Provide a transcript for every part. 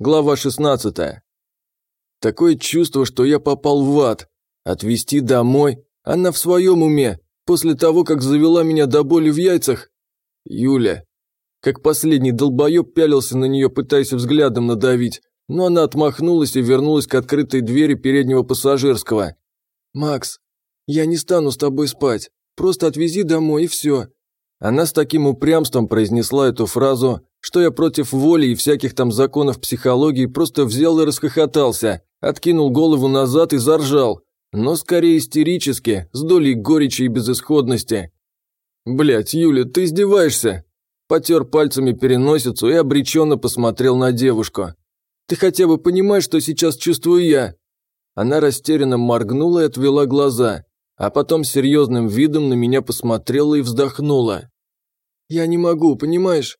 Глава 16. Такое чувство, что я попал в ад. Отвезти домой? Она в своем уме. После того, как завела меня до боли в яйцах? Юля. Как последний долбоеб пялился на нее, пытаясь взглядом надавить. Но она отмахнулась и вернулась к открытой двери переднего пассажирского. «Макс, я не стану с тобой спать. Просто отвези домой и все». Она с таким упрямством произнесла эту фразу, что я против воли и всяких там законов психологии просто взял и расхохотался, откинул голову назад и заржал, но скорее истерически, с долей горечи и безысходности. Блять, Юля, ты издеваешься?» Потер пальцами переносицу и обреченно посмотрел на девушку. «Ты хотя бы понимаешь, что сейчас чувствую я?» Она растерянно моргнула и отвела глаза, а потом серьезным видом на меня посмотрела и вздохнула. «Я не могу, понимаешь?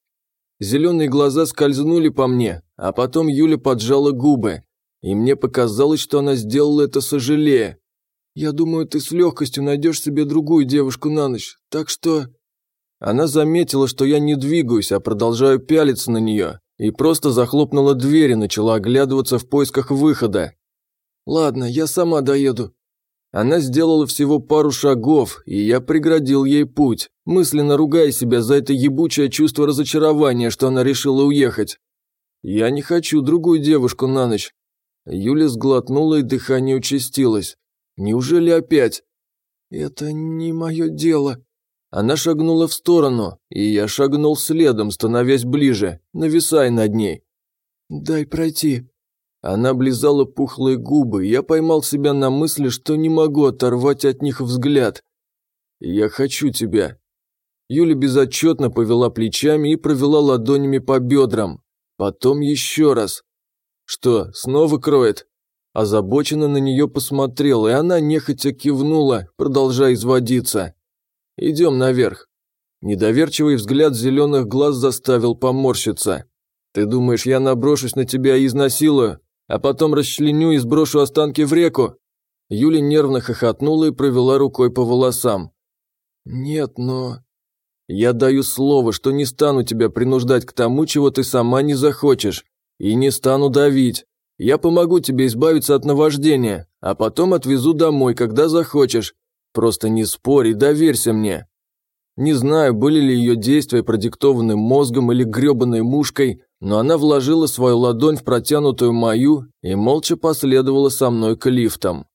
Зеленые глаза скользнули по мне, а потом Юля поджала губы. И мне показалось, что она сделала это сожалея. «Я думаю, ты с легкостью найдешь себе другую девушку на ночь, так что...» Она заметила, что я не двигаюсь, а продолжаю пялиться на нее, и просто захлопнула дверь и начала оглядываться в поисках выхода. «Ладно, я сама доеду», она сделала всего пару шагов, и я преградил ей путь, мысленно ругая себя за это ебучее чувство разочарования, что она решила уехать. «Я не хочу другую девушку на ночь». Юля сглотнула, и дыхание участилось. «Неужели опять?» «Это не мое дело». Она шагнула в сторону, и я шагнул следом, становясь ближе, нависая над ней. «Дай пройти», она облизала пухлые губы, я поймал себя на мысли, что не могу оторвать от них взгляд. «Я хочу тебя». Юля безотчетно повела плечами и провела ладонями по бедрам. Потом еще раз. «Что, снова кроет?» Озабоченно на нее посмотрел, и она нехотя кивнула, продолжая изводиться. «Идем наверх». Недоверчивый взгляд зеленых глаз заставил поморщиться. «Ты думаешь, я наброшусь на тебя и изнасилую?» А потом расчленю и сброшу останки в реку». Юля нервно хохотнула и провела рукой по волосам. «Нет, но...» «Я даю слово, что не стану тебя принуждать к тому, чего ты сама не захочешь, и не стану давить. Я помогу тебе избавиться от наваждения, а потом отвезу домой, когда захочешь. Просто не спорь и доверься мне». Не знаю, были ли ее действия продиктованы мозгом или гребаной мушкой, но она вложила свою ладонь в протянутую мою и молча последовала со мной к лифтам.